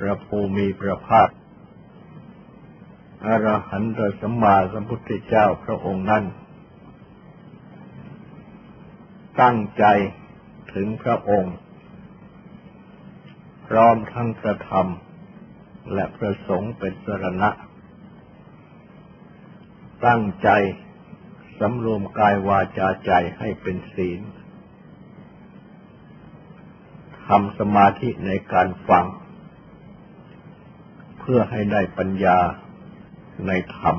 พระภูมิพระภาคอรหันตสัมมาสัมพุทธเจ้าพระองค์นั้น ตั้งใจถึงพระองค์ พร้อมทั้งกระทำและประสงค์เป็นสรณะ ตั้งใจสำรวมกายวาจาใจให้เป็นศีลทำสมาธิในการฟัง พื่อให้ได้ปัญญาในธรรม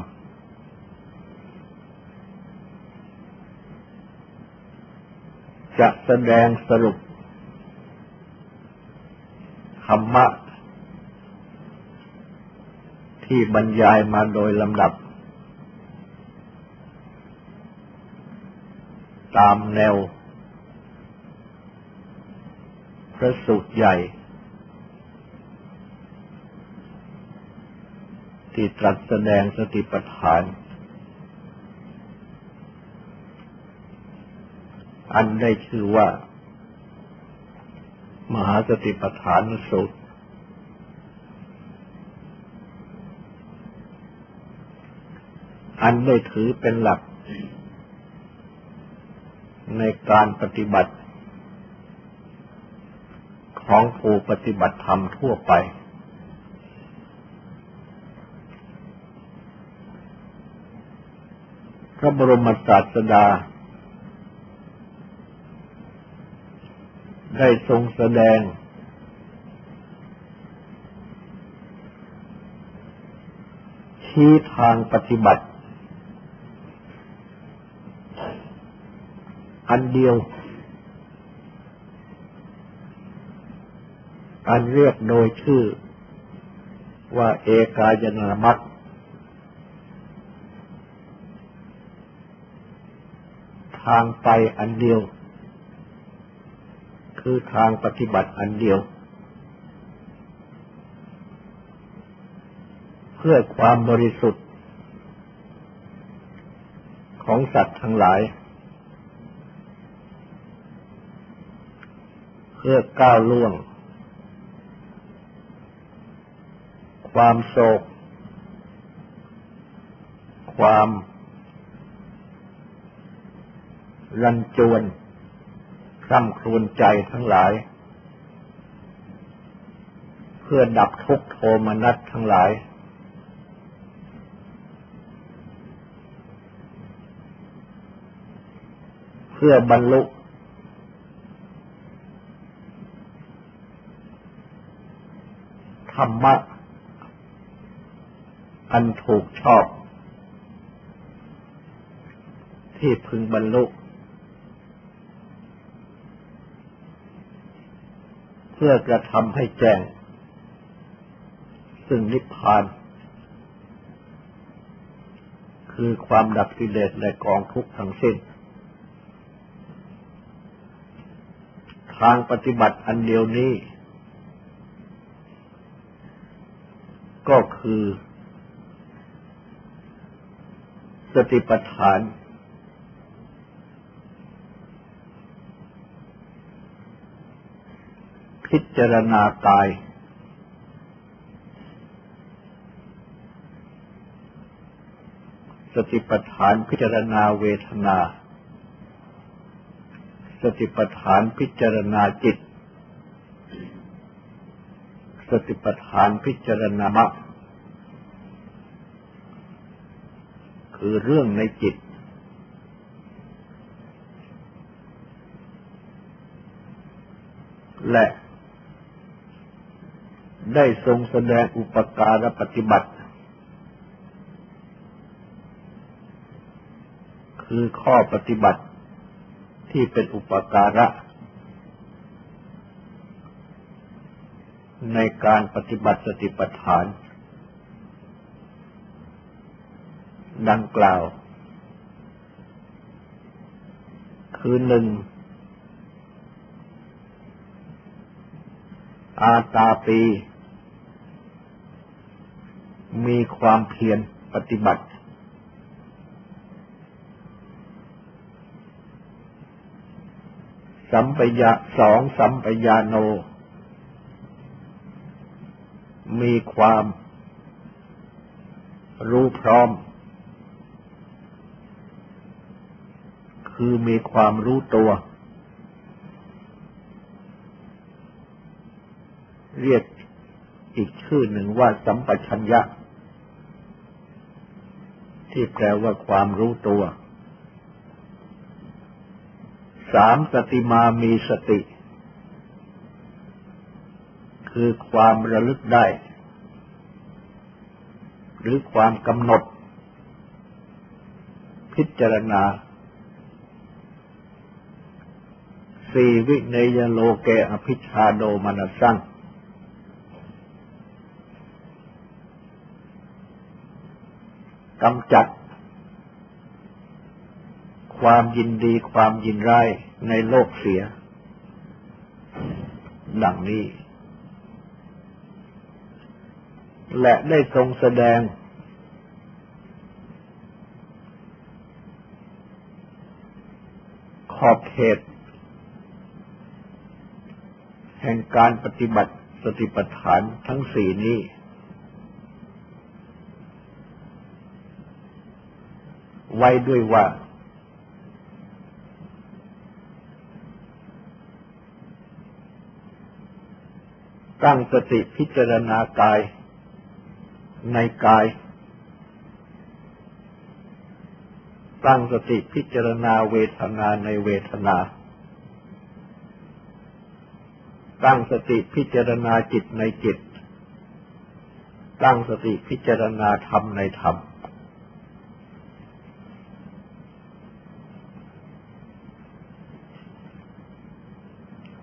จะแสดงสรุปธรรมะ ที่บรรยายมาโดยลำดับ ตามแนว พระสูตรใหญ่ ที่ตรัสแสดงสติปัฏฐาน อันได้ชื่อว่า มหาสติปัฏฐานสูตร อันได้ถือเป็นหลัก ในการปฏิบัติ ของผู้ปฏิบัติธรรมทั่วไป พระบรมศาสดา ได้ทรงแสดง ชี้ทางปฏิบัติ อันเดียว อันเรียกโดยชื่อว่าเอกายนามัต ทางไปอันเดียว คือทางปฏิบัติอันเดียว เพื่อความบริสุทธิ์ของสัตว์ทั้งหลาย เพื่อก้าวล่วง ความโศก ความ รันจวนคร่ำครวญใจทั้งหลาย เพื่อดับทุกโทมนัสทั้งหลาย เพื่อบรรลุธรรมะ อันถูกชอบ ที่พึงบรรลุ พื่อกระทำให้แจ้ง ซึ่งนิพพาน คือความดับกิเลสและกองทุกข์ทั้งสิ้น ทางปฏิบัติอันเดียวนี้ ก็คือ สติปัฏฐาน พิจารณากาย สติปัฏฐานพิจารณาเวทนา สติปัฏฐานพิจารณาจิต สติปัฏฐานพิจารณามะคือเรื่องในจิตและ ได้ทรงแสดงอุปการปฏิบัติ คือข้อปฏิบัติที่เป็นอุปการะ ในการปฏิบัติสติปัฏฐาน ดังกล่าว คือหนึ่งอาตาปี มีความเพียรปฏิบัติ สัมปยะสองสัมปยาโน มีความรู้พร้อม คือมีความรู้ตัว เรียกอีกชื่อหนึ่งว่าสัมปชัญญะ ที่แปลว่าความรู้ตัว สามสติมามีสติ คือความระลึกได้ หรือความกำหนด พิจารณาสี่วิเนยโลเกอภิชาโดมานสัง กำจัด ความยินดีความยินร้ายในโลกเสีย ดังนี้ และได้ทรงแสดง ขอบเขต แห่งการปฏิบัติสติปัฏฐานทั้งสี่นี้ ไว้ด้วยว่า ตั้งสติพิจารณากาย ในกาย ตั้งสติพิจารณาเวทนาในเวทนา ตั้งสติพิจารณาจิตในจิต ตั้งสติพิจารณาธรรมในธรรม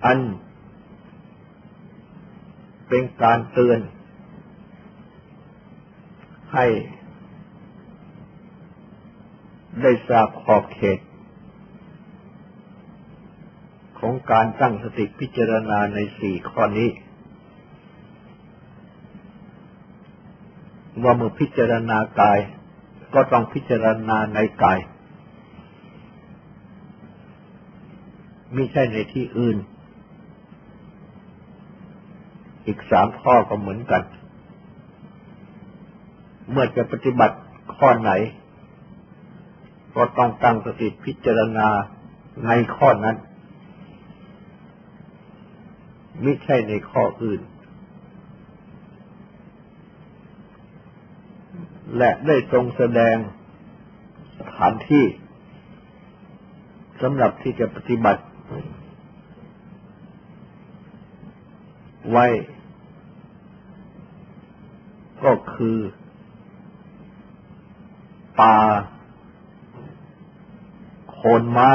อัน เป็นการเตือน ให้ ได้ทราบขอบเขต ของการตั้งสติพิจารณาในสี่ข้อนี้ว่าเมื่อพิจารณากาย ก็ต้องพิจารณาในกายไม่ใช่ในที่อื่น อีกสามข้อก็เหมือนกัน เมื่อจะปฏิบัติข้อไหน ก็ต้องตั้งสติพิจารณาในข้อนั้น ไม่ใช่ในข้ออื่น และได้ทรงแสดงสถานที่สำหรับที่จะปฏิบัติไว้ ก็คือ ป่า โคนไม้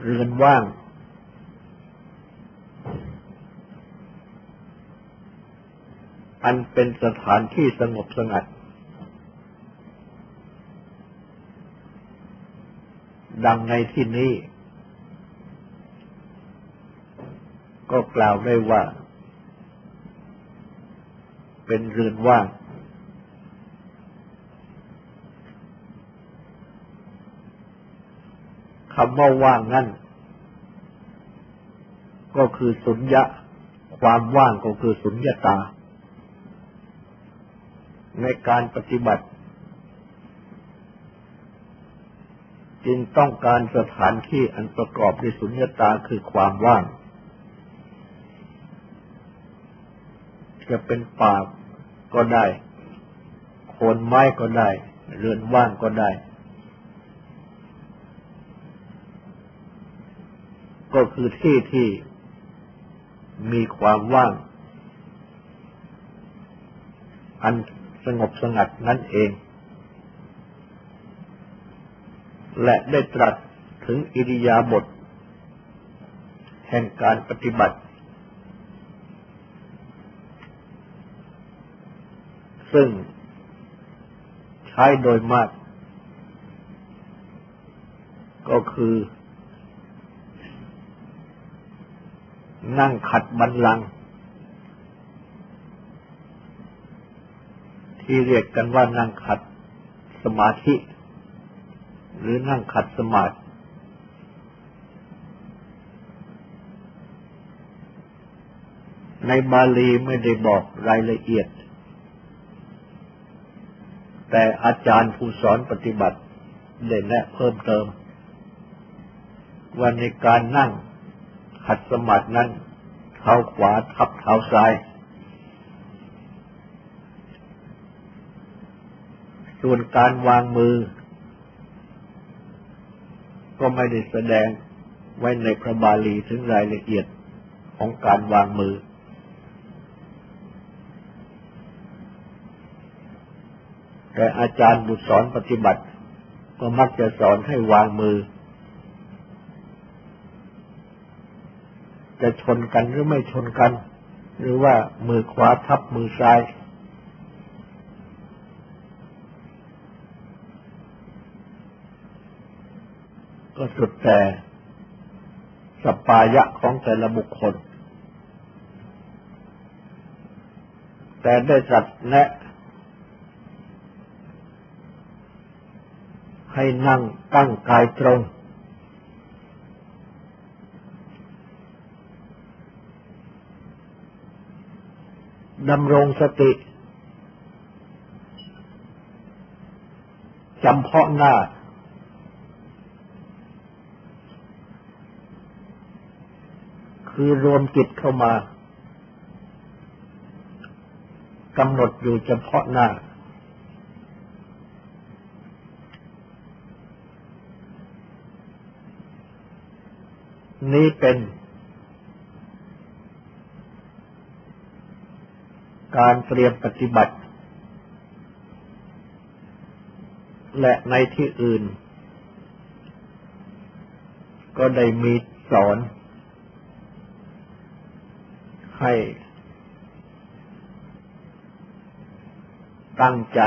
เรือนว่าง อันเป็นสถานที่สงบสงัด ดังในที่นี้ ก็กล่าวได้ว่า เป็นเรือนว่างคำว่าว่างนั่น ก็คือสุญญะ ความว่างก็คือสุญญาตา ในการปฏิบัติ จึงต้องการสถานที่อันประกอบด้วยสุญญาตาคือความว่าง จะเป็นป่าก็ได้โคนไม้ก็ได้ เรือนว่างก็ได้ ก็คือที่ที่มีความว่าง อันสงบสงัดนั่นเอง และได้ตรัสถึงอิริยาบถแห่งการปฏิบัติ ซึ่งใช้โดยมาก ก็คือ นั่งขัดบันลัง ที่เรียกกันว่านั่งขัดสมาธิ หรือนั่งขัดสมาธิในบาลีไม่ได้บอกรายละเอียด แต่อาจารย์ผู้สอนปฏิบัติได้แนะเพิ่มเติม ว่าในการนั่งขัดสมาธินั้น เท้าขวาทับเท้าซ้าย ส่วนการวางมือ ก็ไม่ได้แสดงไว้ในพระบาลีถึงรายละเอียดของการวางมือ แต่อาจารย์บุตรสอนปฏิบัติ ก็มักจะสอนให้วางมือ จะชนกันหรือไม่ชนกัน หรือว่ามือขวาทับมือซ้าย ก็สุดแต่สปายะของแต่ละบุคคล แต่ได้จัดแนะ ให้นั่งตั้งกายตรง ดำรงสติจำเพาะหน้า คือรวมจิตเข้ามากำหนดอยู่เฉพาะหน้า นี้เป็น การเตรียมปฏิบัติ และในที่อื่น ก็ได้มีสอน ให้ตั้งใจ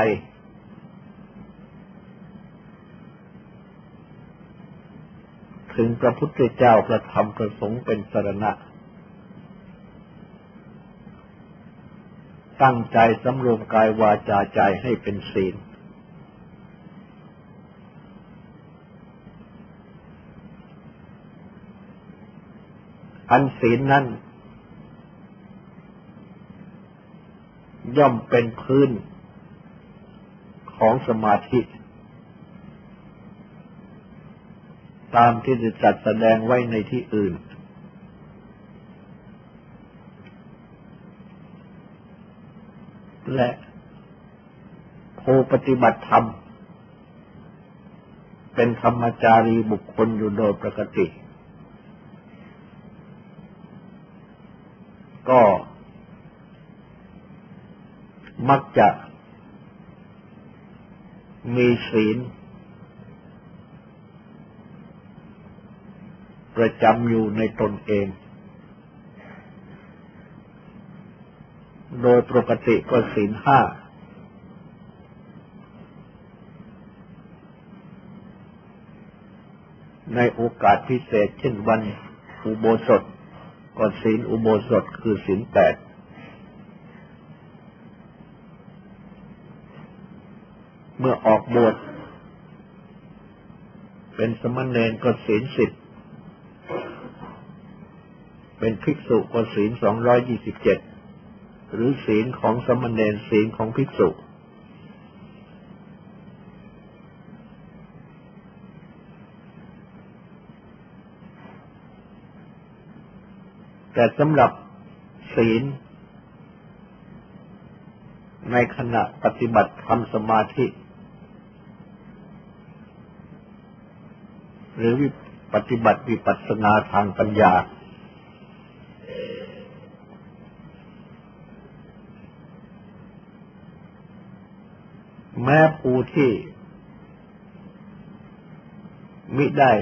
ถึงพระพุทธเจ้าพระธรรมพระสงฆ์เป็นสรณะ ตั้งใจสำรวมกายวาจาใจให้เป็นศีล อันศีลนั้นย่อมเป็นพื้นของสมาธิ ตามที่จะจัดแสดงไว้ในที่อื่น และผู้ปฏิบัติธรรม เป็นธรรมจารีบุคคลอยู่โดยปกติ ก็มักจะมีศีล ประจำอยู่ในตนเอง โดยปกติก็ศีลห้า ในโอกาสพิเศษเช่นวันอุโบสถก็ศีลอุโบสถคือศีลแปดเมื่อออกบวชเป็นสมณเณรก็ศีลสิบ เป็นภิกษุก็ศีลสองร้อยยี่สิบเจ็ดหรือศีลของสมณเณรศีลของภิกษุ แต่สำหรับศีล ในขณะปฏิบัติทำสมาธิ หรือปฏิบัติวิปัสสนาทางปัญญา แม้ผู้ที่มิได้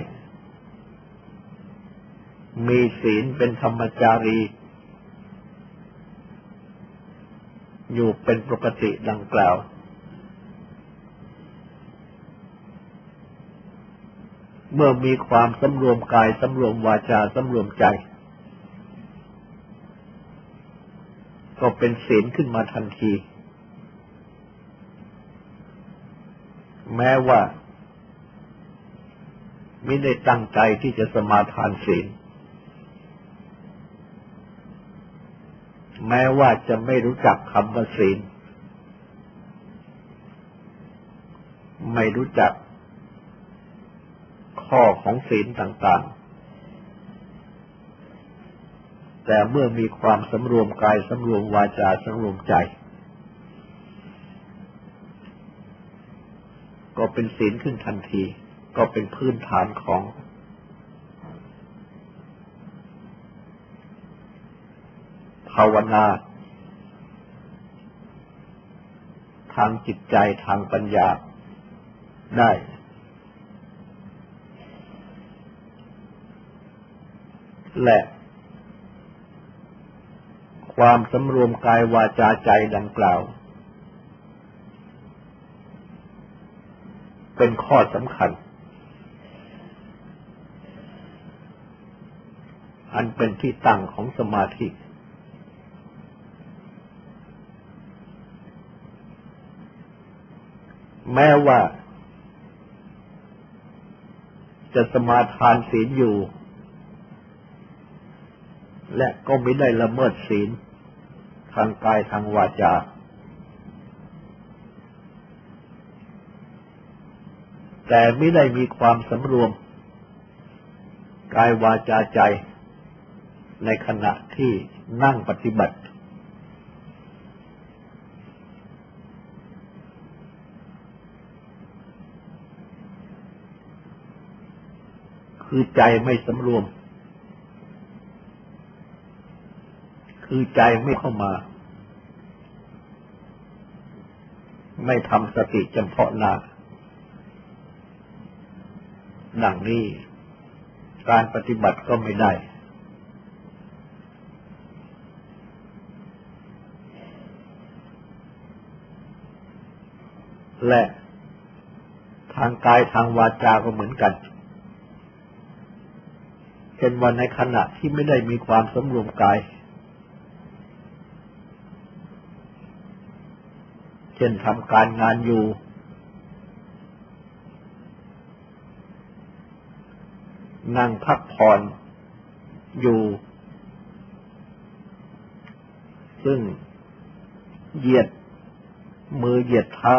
มีศีลเป็นธรรมจารี อยู่เป็นปกติดังกล่าว เมื่อมีความสำรวมกายสำรวมวาจาสำรวมใจ ก็เป็นศีลขึ้นมาทันที แม้ว่าไม่ได้ตั้งใจที่จะสมาทานศีล แม้ว่าจะไม่รู้จักคำว่าศีล ไม่รู้จักข้อของศีลต่าง ๆ แต่เมื่อมีความสำรวมกายสำรวมวาจาสำรวมใจ ก็เป็นศีลขึ้นทันที ก็เป็นพื้นฐานของ ภาวนา ทางจิตใจทางปัญญาได้ และความสำรวมกายวาจาใจดังกล่าว เป็นข้อสำคัญ อันเป็นที่ตั้งของสมาธิ แม้ว่า จะสมาทานศีลอยู่ และก็ไม่ได้ละเมิดศีล ทางกายทางวาจา แต่ไม่ได้มีความสำรวม กายวาจาใจ ในขณะที่นั่งปฏิบัติ คือใจไม่สำรวม คือใจไม่เข้ามา ไม่ทำสติจำเพาะหน้า ดังนี้ การปฏิบัติก็ไม่ได้ และทางกายทางวาจาก็เหมือนกัน เช่นวันในขณะที่ไม่ได้มีความสมรวมกาย เช่นทำการงานอยู่ นั่งพักผ่อนอยู่ ซึ่งเหยียดมือเหยียดเท้า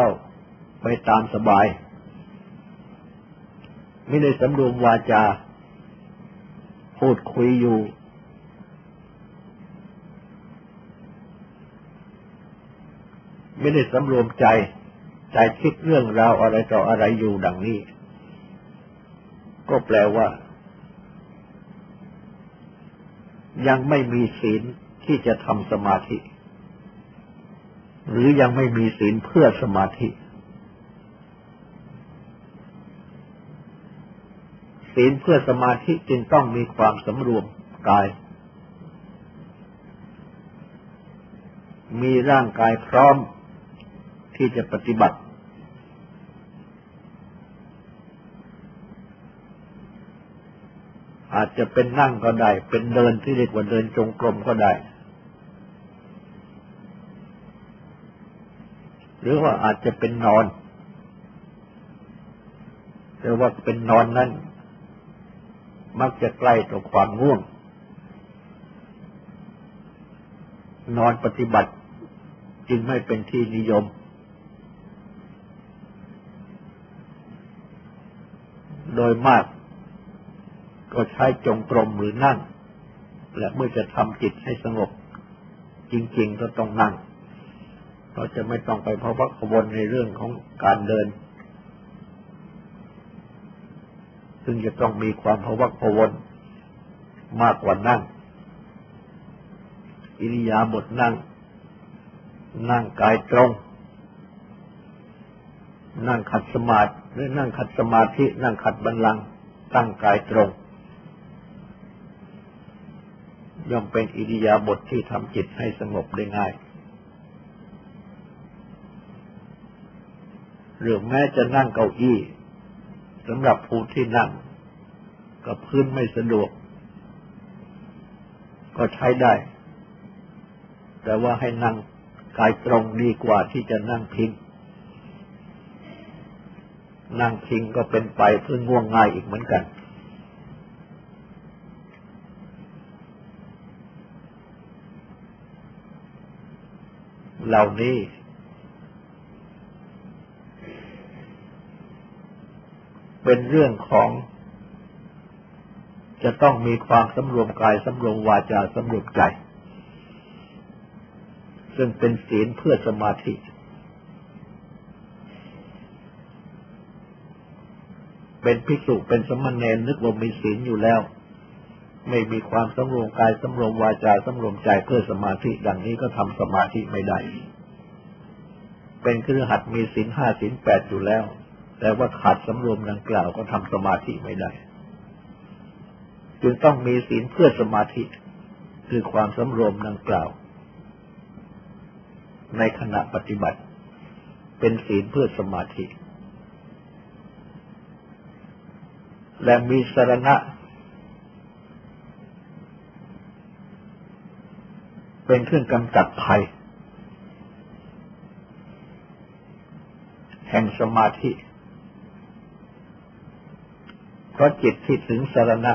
ไปตามสบาย ไม่ได้สำรวมวาจา พูดคุยอยู่ ไม่ได้สำรวมใจ ใจคิดเรื่องราวอะไรต่ออะไรอยู่ดังนี้ ก็แปลว่า ยังไม่มีศีลที่จะทำสมาธิ หรือยังไม่มีศีลเพื่อสมาธิ ศีลเพื่อสมาธิจึงต้องมีความสำรวมกาย มีร่างกายพร้อมที่จะปฏิบัติ อาจจะเป็นนั่งก็ได้ เป็นเดินที่เรียกว่าเดินจงกรมก็ได้ หรือว่าอาจจะเป็นนอนแต่ว่าเป็นนอนนั้น มักจะใกล้ต่อความง่วง นอนปฏิบัติจึงไม่เป็นที่นิยมโดยมาก ก็ใช้จงกรมหรือนั่ง และเมื่อจะทำจิตให้สงบ จริง ๆ ก็ต้องนั่ง เราจะไม่ต้องไปพะวักวนในเรื่องของการเดิน ซึ่งจะต้องมีความพวักพวนมากกว่านั่ง อิริยาบถนั่ง นั่งกายตรง นั่งขัดสมาธิหรือนั่งขัดสมาธิ นั่งขัดบัลลังก์ตั้งกายตรง ย่อมเป็นอิริยาบถทที่ทำจิตให้สงบได้ง่าย หรือแม้จะนั่งเก้าอี้สำหรับผู้ที่นั่ง กับพื้นไม่สะดวก ก็ใช้ได้ แต่ว่าให้นั่งกายตรงดีกว่าที่จะนั่งพิง นั่งพิงก็เป็นไปเพื่อง่วงง่ายอีกเหมือนกัน เหล่านี้ เป็นเรื่องของ จะต้องมีความสำรวมกายสำรวมวาจาสำรวมใจ ซึ่งเป็นศีลเพื่อสมาธิเป็นภิกษุเป็นสมณเณรนึกว่ามีศีลอยู่แล้ว ไม่มีความสำรวมกายสำรวมวาจาสำรวมใจเพื่อสมาธิดังนี้ก็ทำสมาธิไม่ได้ เป็นเครือหัดมีศีลห้าศีลแปดอยู่แล้ว แต่ว่าขาดสำรวมดังกล่าวก็ทำสมาธิไม่ได้ จึงต้องมีศีลเพื่อสมาธิ คือความสำรวมดังกล่าว ในขณะปฏิบัติ เป็นศีลเพื่อสมาธิ และมีสรณะ เป็นเครื่องกำจัดภัย แห่งสมาธิ เพราะจิตที่ถึงสารณะ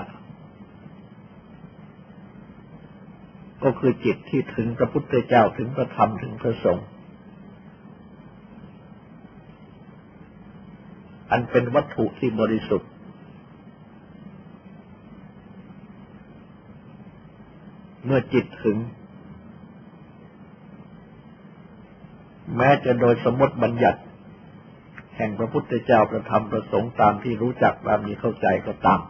ก็คือจิตที่ถึงพระพุทธเจ้าถึงพระธรรมถึงพระสงฆ์อันเป็นวัตถุที่บริสุทธิ์เมื่อจิตถึง ม้จะโดยสมมติบัญญัติ แห่งพระพุทธเจ้าประธรรมประสงค์ตามที่รู้จักตามนี้เข้าใจก็ตาม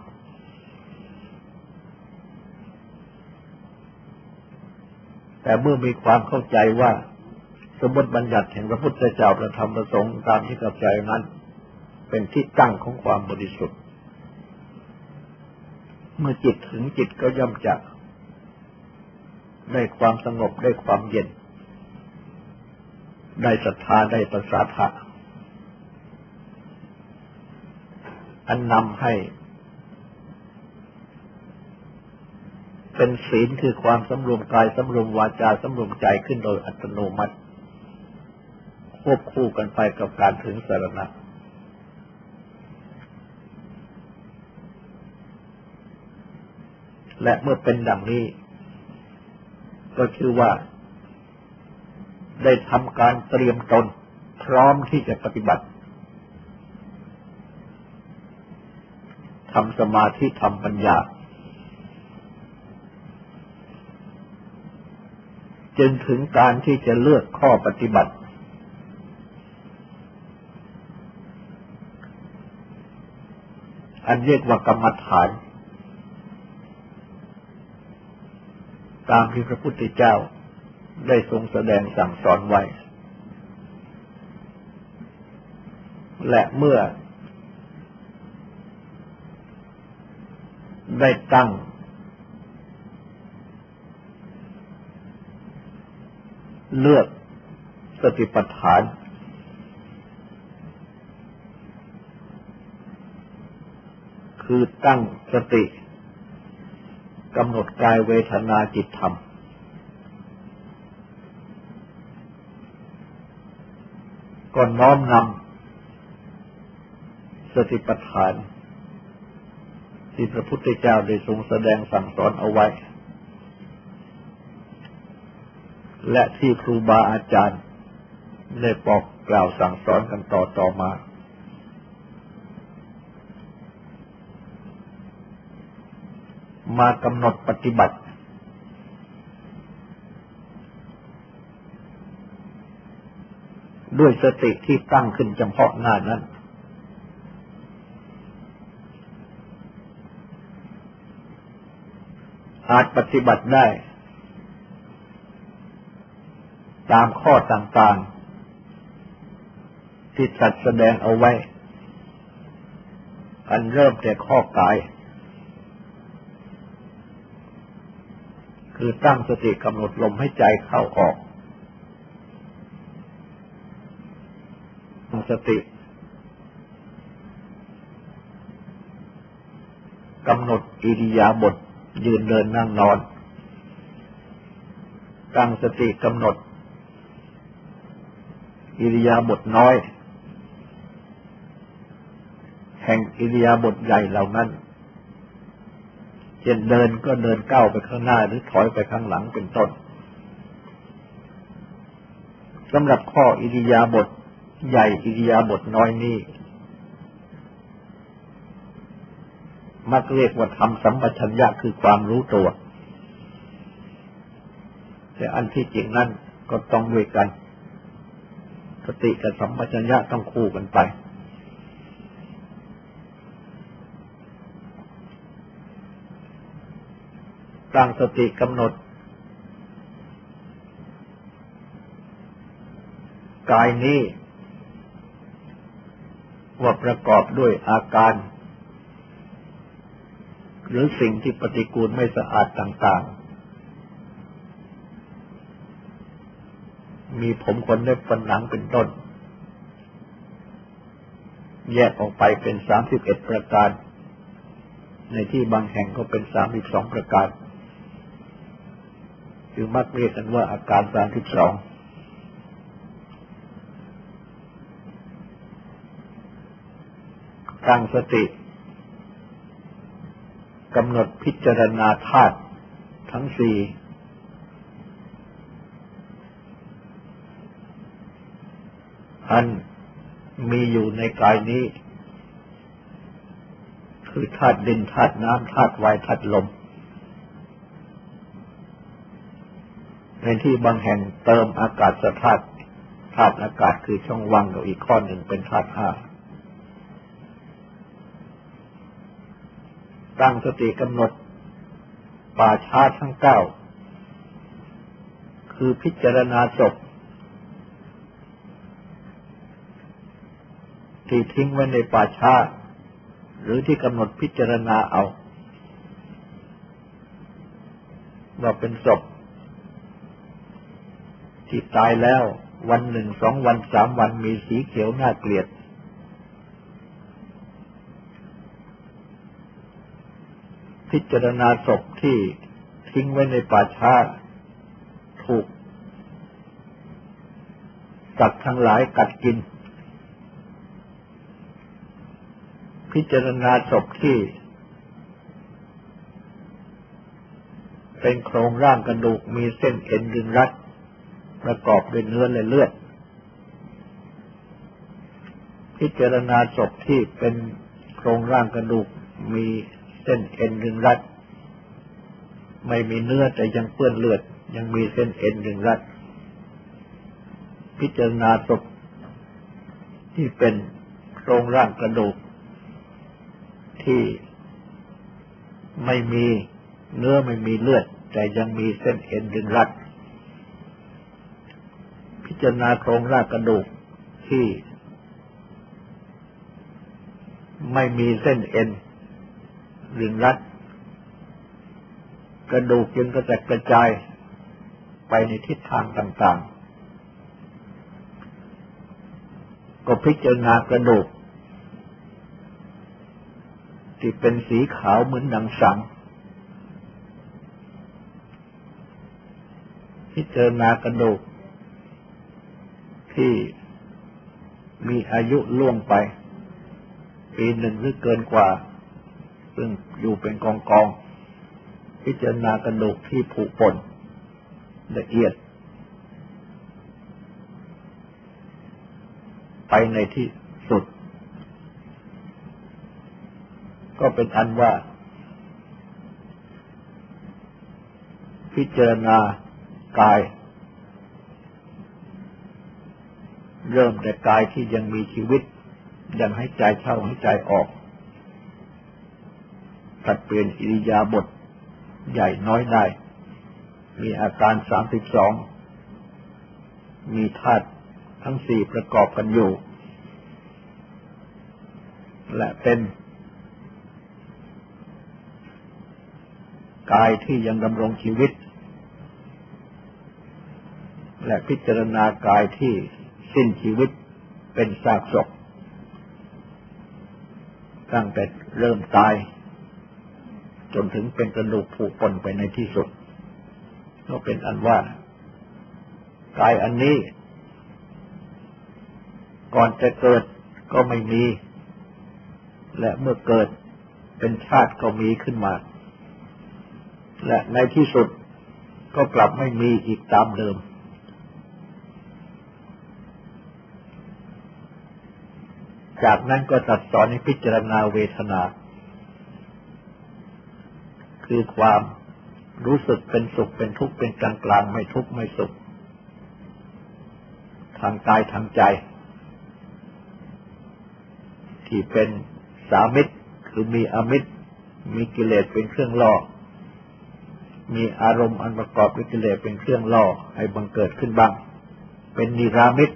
แต่เมื่อมีความเข้าใจว่า สมมติบัญญัติแห่งพระพุทธเจ้าประธรรมประสงค์ตามที่เข้าใจนั้น เป็นที่ตั้งของความบริสุทธิ์ เมื่อจิตถึงจิตก็ย่อมจะได้ความสงบได้ความเย็น ได้ศรัทธาได้ประสาทะอันนำให้ เป็นศีลคือความสำรวมกายสำรวมวาจาสำรวมใจขึ้นโดยอัตโนมัติ ควบคู่กันไปกับการถึงสารณะและเมื่อเป็นดังนี้ ก็ชื่อว่า ได้ทำการเตรียมตน พร้อมที่จะปฏิบัติทำสมาธิทำปัญญา จึงถึงการที่จะเลือกข้อปฏิบัติ อันเรียกว่ากรรมฐาน ตามที่พระพุทธเจ้า ได้ทรงแสดงสั่งสอนไว้ และเมื่อ ได้ตั้ง เลือกสติปัฏฐาน คือตั้งสติกำหนดกายเวทนาจิตธรรม ก็น้อมนำสติปัฏฐาน ที่พระพุทธเจ้าได้ทรงแสดงสั่งสอนเอาไว้ และที่ครูบาอาจารย์ได้บอกกล่าวสั่งสอนกันต่อต่อมา มากำหนดปฏิบัติ ด้วยสติที่ตั้งขึ้นเฉพาะหน้านั้น อาจปฏิบัติได้ ตามข้อต่างๆ ที่สัตว์แสดงเอาไว้ อันเริ่มแต่ข้อกาย คือตั้งสติกำหนดลมให้ใจเข้าออกตั้ง สติกำหนดอิริยาบถยืนเดินนั่งนอน ตั้งสติกำหนด อิริยาบถน้อย แห่งอิริยาบถใหญ่เหล่านั้นเช่นเดินก็เดินก้าวไปข้างหน้าหรือถอยไปข้างหลังเป็นต้นสำหรับข้ออิริยาบถ ใหญ่อิริยาบถน้อยนี้ มักเรียกว่าทำสัมปชัญญะคือความรู้ตัว แต่อันที่จริงนั่นก็ต้องด้วยกัน สติกับสัมปชัญญะต้องคู่กันไป ตั้งสติกำหนดกายนี้ ว่าประกอบด้วยอาการ หรือสิ่งที่ปฏิกูลไม่สะอาดต่างๆ มีผมขนเล็บฟันหนังเป็นต้น แยกออกไปเป็นสามสิบเอ็ดประการ ในที่บางแห่งก็เป็นสามสิบสองประการ คือมักเรียกกันว่าอาการสามสิบสอง ตั้งสติกำหนดพิจารณาธาตุทั้งสี่อันมีอยู่ในกายนี้ คือธาตุดินธาตุน้ำธาตุไฟธาตุลม ในที่บางแห่งเติมอากาศธาตุธาตุอากาศคือช่องว่างกับอีกข้อหนึ่งเป็นธาตุห้า ตั้งสติกำหนด ป่าชาทั้งเก้า คือพิจารณาศพที่ทิ้งไว้ในป่าชาหรือที่กำหนดพิจารณาเอา ว่าเป็นศพ ที่ตายแล้ววันหนึ่งสองวันสามวันมีสีเขียวน่าเกลียด พิจารณาศพที่ทิ้งไว้ในป่าช้าถูกสัตว์ทั้งหลายกัดกิน พิจารณาศพที่ เป็นโครงร่างกระดูกมีเส้นเอ็นดึงรัดประกอบด้วยเนื้อและเลือด พิจารณาศพที่เป็นโครงร่างกระดูกมี เส้นเอ็นดึงรัด ไม่มีเนื้อแต่ยังเปื้อนเลือด ยังมีเส้นเอ็นดึงรัด พิจารณาศพที่เป็นโครงร่างกระดูก ที่ไม่มีเนื้อไม่มีเลือด แต่ยังมีเส้นเอ็นดึงรัด พิจารณาโครงร่ากกระดูกที่ ไม่มีเส้นเอ็น รึงรัด กระดูกยังกระจัดกระจายไปในทิศทางต่าง ๆ ก็พิจารณากระดูก ที่เป็นสีขาวเหมือนหนังสัง พิจารณากระดูก ที่มีอายุล่วงไป ปีหนึ่งหรือเกินกว่า ซึ่งอยู่เป็นกองกอง พิจารณากระดูกที่ผุปนละเอียด ไปในที่สุด ก็เป็นอันว่า พิจารณากาย เริ่มแต่กายที่ยังมีชีวิต ยังให้ใจเข้าให้ใจออก ถัดเปลี่ยนอิริยาบถใหญ่น้อยได้ มีอาการสามสิบสอง มีธาตุทั้งสี่ประกอบกันอยู่ และเป็น กายที่ยังดำรงชีวิต และพิจารณากายที่สิ้นชีวิตเป็นซากศพตั้งแต่เริ่มตาย จนถึงเป็นกระดูกผุปนไปในที่สุด ก็เป็นอันว่ากายอันนี้ ก่อนจะเกิดก็ไม่มี และเมื่อเกิดเป็นชาติก็มีขึ้นมา และในที่สุดก็กลับไม่มีอีกตามเดิม จากนั้นก็ตัดสอนให้พิจารณาเวทนา คือความรู้สึกเป็นสุขเป็นทุกข์เป็นกลางกลางไม่ทุกข์ไม่สุข ทางกายทางใจ ที่เป็นสามิตรคือมีอมิตร มีกิเลสเป็นเครื่องล่อ มีอารมณ์อันประกอบด้วยกิเลสเป็นเครื่องล่อให้บังเกิดขึ้นบ้าง เป็นนิรามิตร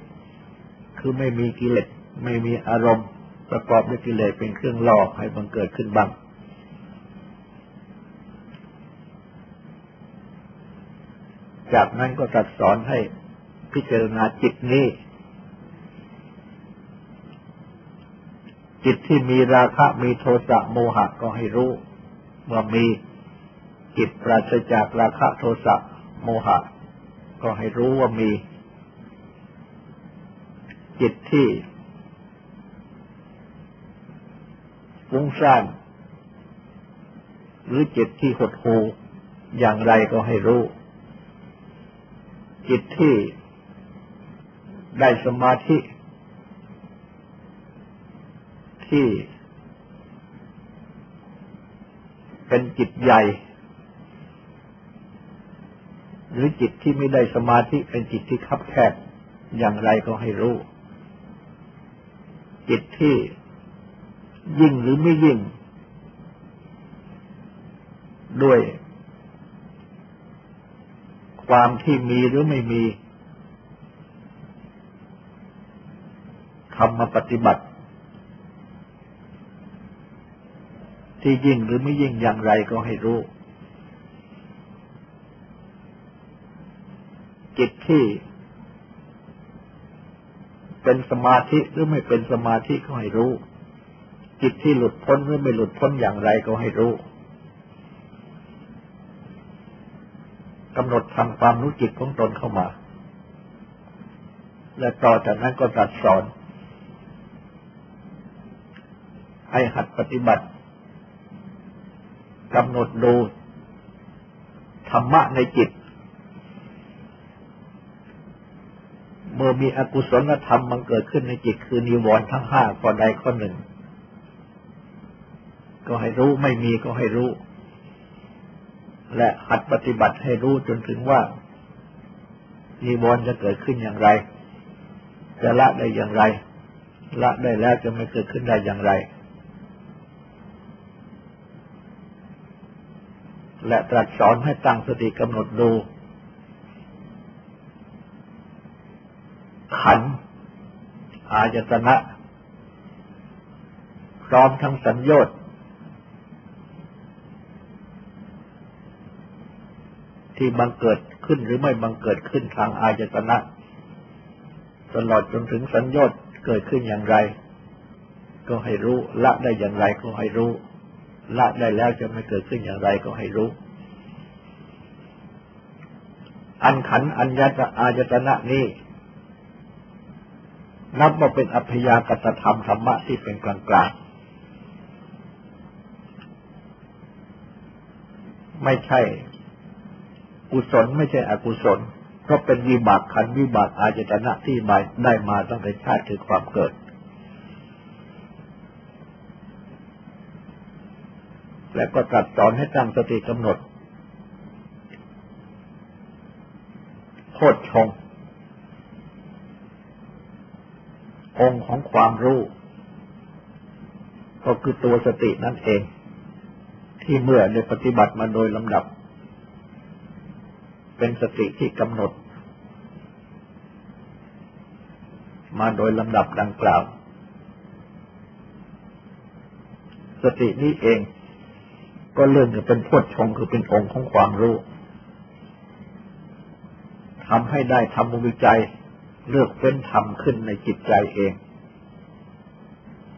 คือไม่มีกิเลสไม่มีอารมณ์ประกอบด้วยกิเลสเป็นเครื่องล่อให้บังเกิดขึ้นบ้าง จากนั้นก็ตรัสสอนให้พิจารณาจิตนี้ จิตที่มีราคะมีโทสะโมหะก็ให้รู้ว่ามีจิตปราศจากราคะโทสะโมหะ ก็ให้รู้ว่ามี จิตที่ฟุ้งซ่านหรือจิตที่หดหูอย่างไรก็ให้รู้ จิตที่ได้สมาธิ ที่ เป็นจิตใหญ่ หรือจิตที่ไม่ได้สมาธิเป็นจิตที่คับแคบอย่างไรก็ให้รู้ จิตที่ยิ่งหรือไม่ยิ่ง ด้วย ความที่มีหรือไม่มีทำมาปฏิบัติ ที่ยิ่งหรือไม่ยิ่งอย่างไรก็ให้รู้ จิตที่ เป็นสมาธิหรือไม่เป็นสมาธิก็ให้รู้ จิตที่หลุดพ้นหรือไม่หลุดพ้นอย่างไรก็ให้รู้ กำหนดทำความรู้จิตของตนเข้ามา และต่อจากนั้นก็ตรัสสอน ให้หัดปฏิบัติกำหนดดูธรรมะในจิต เมื่อมีอกุศลธรรมมันเกิดขึ้นในจิต คือนิวรณ์ทั้งห้าข้อใดข้อหนึ่ง ก็ให้รู้ไม่มีก็ให้รู้ และหัดปฏิบัติให้รู้จนถึงว่านิวรณ์จะเกิดขึ้นอย่างไร จะละได้อย่างไร ละได้แล้วจะไม่เกิดขึ้นได้อย่างไร และตรัสสอนให้ตั้งสติกำหนดดู ขัน อายตนะ พร้อมทั้งสัญญต์ ที่บังเกิดขึ้นหรือไม่บังเกิดขึ้นทางอายตนะ ตลอดจนถึงสัญญต์เกิดขึ้นอย่างไร ก็ให้รู้ละได้อย่างไรก็ให้รู้ ละได้แล้วจะไม่เกิดขึ้นอย่างไรก็ให้รู้ อันขันอัญญาตอายตนะนี้นับว่าเป็นอัพยากตธรรมธรรมะที่เป็นกลางกลางไม่ใช่ กุศลไม่ใช่อกุศล เพราะเป็นวิบากขันวิบากอายตนะที่มาได้มาตั้งแต่ชาติคือความเกิด และก็ตรัสสอนให้ตั้งสติกำหนดโคดชง องค์ของความรู้ ก็คือตัวสตินั่นเอง ที่เมื่อได้ปฏิบัติมาโดยลำดับ เป็นสติที่กำหนด มาโดยลำดับดังกล่าว สตินี้เอง ก็เริ่มจะเป็นพวดชงคือเป็นองค์ของความรู้ทำให้ได้ทำวิจัยเลือกเฟ้นทำขึ้นในจิตใจเอง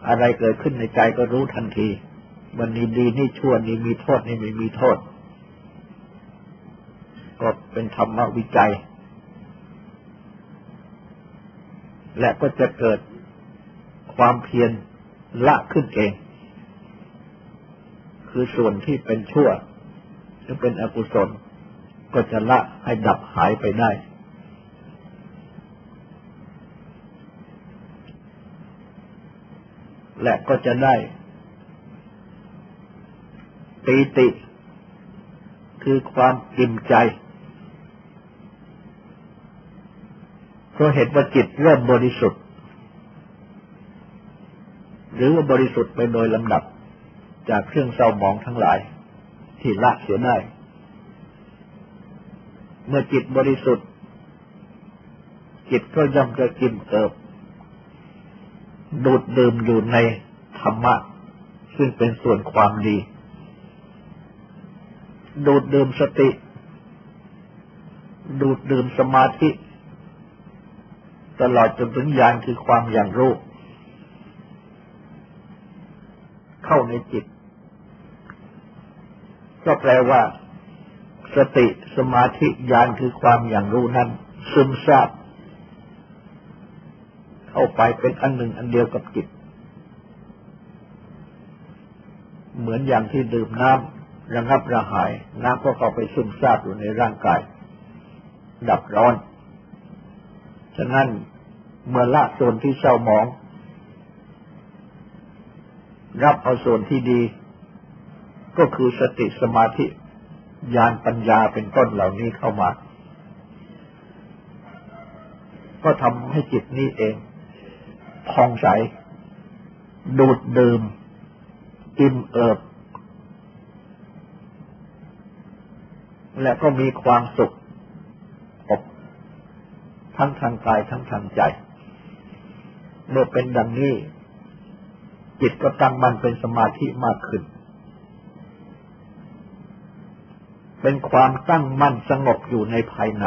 อะไรเกิดขึ้นในใจก็รู้ทันที วันนี้ดีนี่ชั่วนี่มีโทษนี่ไม่มีโทษ ก็เป็นธรรมวิจัย และก็จะเกิดความเพียรละขึ้นเอง คือส่วนที่เป็นชั่วหรือเป็นอกุศล ก็จะละให้ดับหายไปได้ และก็จะได้ปีติ คือความอิ่มใจ เพราะเห็นว่าจิตเริ่มบริสุทธิ์ หรือว่าบริสุทธิ์ไปโดยลำดับจากเครื่องเศร้าหมองทั้งหลาย ที่ละเสียได้ เมื่อจิตบริสุทธิ์ จิตก็ย่อมจะกินเอิบ ดูดดื่มอยู่ในธรรมะ ซึ่งเป็นส่วนความดี ดูดดื่มสติ ดูดดื่มสมาธิ ตลอดจนถึงญาณคือความอย่างรู้ เข้าในจิต ก็แปลว่า สติสมาธิญาณคือความอย่างรู้นั้น ซึมซาบเข้าไปเป็นอันหนึ่งอันเดียวกับจิต เหมือนอย่างที่ดื่มน้ำระงับระหาย น้ำก็เข้าไปซึมซาบอยู่ในร่างกาย ดับร้อน ฉะนั้นเมื่อละส่วนที่เศร้าหมอง รับเอาส่วนที่ดี ก็คือสติสมาธิญาณปัญญาเป็นต้นเหล่านี้เข้ามา ก็ทำให้จิตนี้เองพองใส ดูดดื่ม อิ่มเอิบ และก็มีความสุข ทั้งทางกายทั้งทางใจ เมื่อเป็นดังนี้ จิตก็ตั้งมันเป็นสมาธิมากขึ้น เป็นความตั้งมั่นสงบอยู่ในภายใน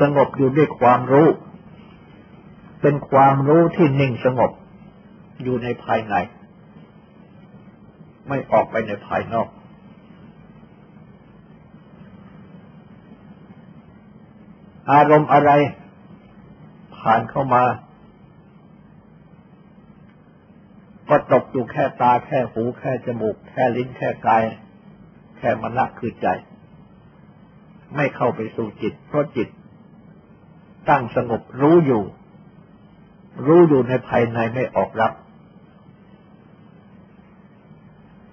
สงบอยู่ด้วยความรู้ เป็นความรู้ที่นิ่งสงบอยู่ในภายใน ไม่ออกไปในภายนอก อารมณ์อะไร ผ่านเข้ามา ก็ตกอยู่แค่ตาแค่หูแค่จมูก แค่ลิ้นแค่กาย แค่มณะคือใจ ไม่เข้าไปสู่จิต เพราะจิต ตั้งสงบรู้อยู่ รู้อยู่ในภายในไม่ออกรับ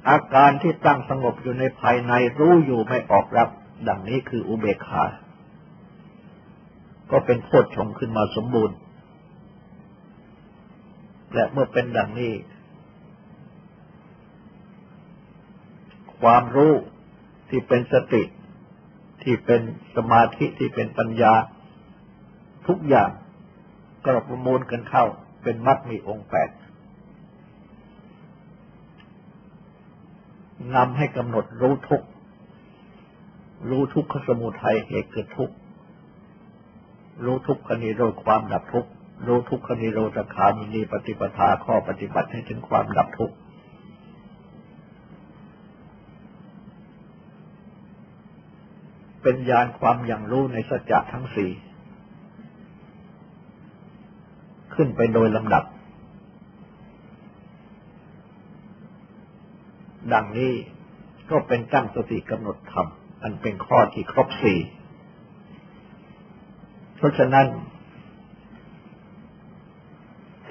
อาการที่ตั้งสงบอยู่ในภายในรู้อยู่ไม่ออกรับ ดังนี้คืออุเบกขา ก็เป็นโพชฌงขึ้นมาสมบูรณ์ และเมื่อเป็นดังนี้ ความรู้ที่เป็นสติ ที่เป็นสมาธิที่เป็นปัญญา ทุกอย่างก็ประมูลกันเข้า เป็นมัดมีองค์แปดนำให้กำหนดรู้ทุก รู้ทุกขสมุทัยเหตุเกิดทุก รู้ทุกขนิโรธความดับทุกรู้ทุกขนิโรธคามินีปฏิปทาข้อปฏิบัติให้ถึงความดับทุกข์เป็นญาณความอย่างรู้ในสัจจะทั้งสี่ขึ้นไปโดยลำดับ ดังนี้ก็เป็นตั้งสติกำหนดธรรม อันเป็นข้อที่ครบสี่ เพราะฉะนั้น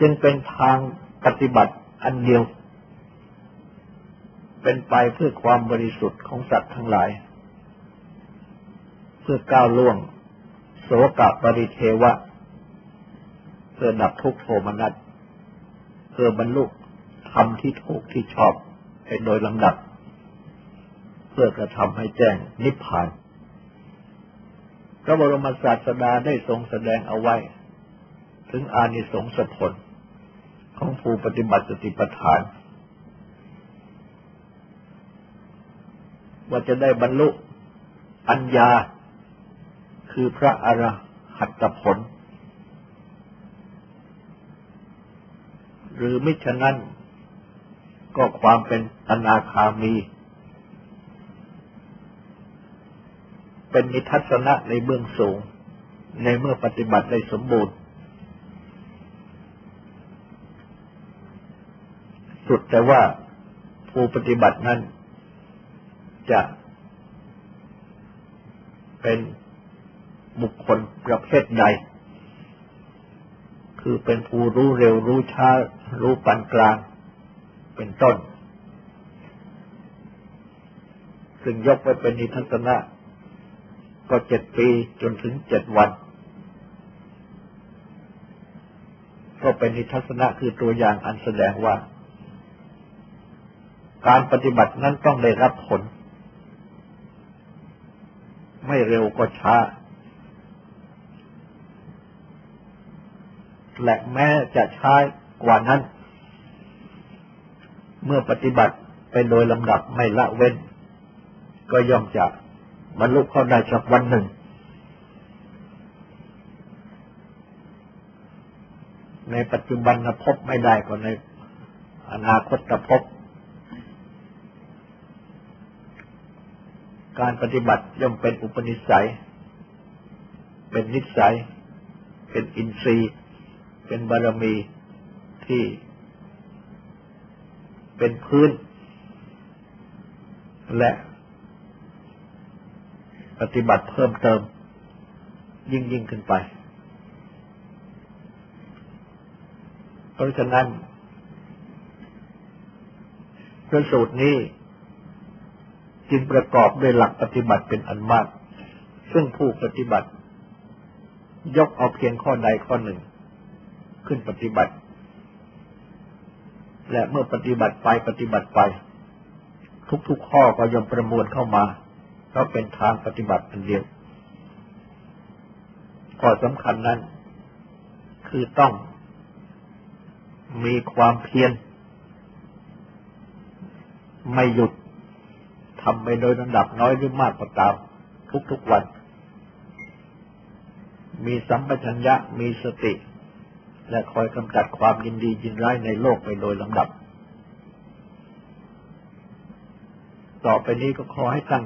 จึงเป็นทางปฏิบัติอันเดียว เป็นไปเพื่อความบริสุทธิ์ของสัตว์ทั้งหลาย เพื่อก้าวล่วง โสกะปริเทวะ เพื่อดับทุกโทมนัสเพื่อบรรลุธรรมที่ถูกที่ชอบเป็นโดยลำดับ เพื่อกระทำให้แจ้งนิพพาน พระบรมศาสดาได้ทรงแสดงเอาไว้ ถึงอานิสงส์ผล ของผู้ปฏิบัติสติปัฏฐาน ว่าจะได้บรรลุปัญญาคือพระอรหัตผล หรือมิฉะนั้นก็ความเป็นอนาคามี เป็นนิทัศนะในเบื้องสูง ในเมื่อปฏิบัติได้สมบูรณ์ สุดแต่ว่าผู้ปฏิบัตินั้น จะเป็นบุคคลประเภทใด คือเป็นผู้รู้เร็วรู้ช้า รู้ปานกลาง เป็นต้น ซึ่งยกไว้เป็นนิทัศนะ ก็เจ็ดปีจนถึงเจ็ดวัน ก็เป็นนิทัศนะคือตัวอย่างอันแสดงว่า การปฏิบัตินั้นต้องได้รับผล ไม่เร็วก็ช้า และแม้จะช้ากว่านั้น เมื่อปฏิบัติไปโดยลำดับไม่ละเว้น ก็ย่อมจะ บรรลุเข้าได้สักวันหนึ่ง ในปัจจุบันพบไม่ได้ก็ในอนาคตพบ การปฏิบัติย่อมเป็นอุปนิสัย เป็นนิสัย เป็นอินทรีย์ เป็นบารมีที่เป็นพื้น และ ฏิบัติเพิ่มเติม ยิ่งยิ่งขึ้นไป เพราะฉะนั้นพระสูตรนี้จึงประกอบด้วยหลักปฏิบัติเป็นอันมาก ซึ่งผู้ปฏิบัติ ยกเอาเพียงข้อใดข้อหนึ่ง ขึ้นปฏิบัติ และเมื่อปฏิบัติไปปฏิบัติไป ทุกๆข้อก็ย่อมประมวลเข้ามา เพราะเป็นทางปฏิบัติอันเดียว ข้อสำคัญนั้น คือต้องมีความเพียรไม่หยุดทำไปโดยระดับน้อยหรือมากก็ตามทุกๆวัน มีสัมปชัญญะมีสติ และคอยกำจัดความยินดียินร้ายในโลกไปโดยลำดับ ต่อไปนี้ก็ขอให้ตั้ง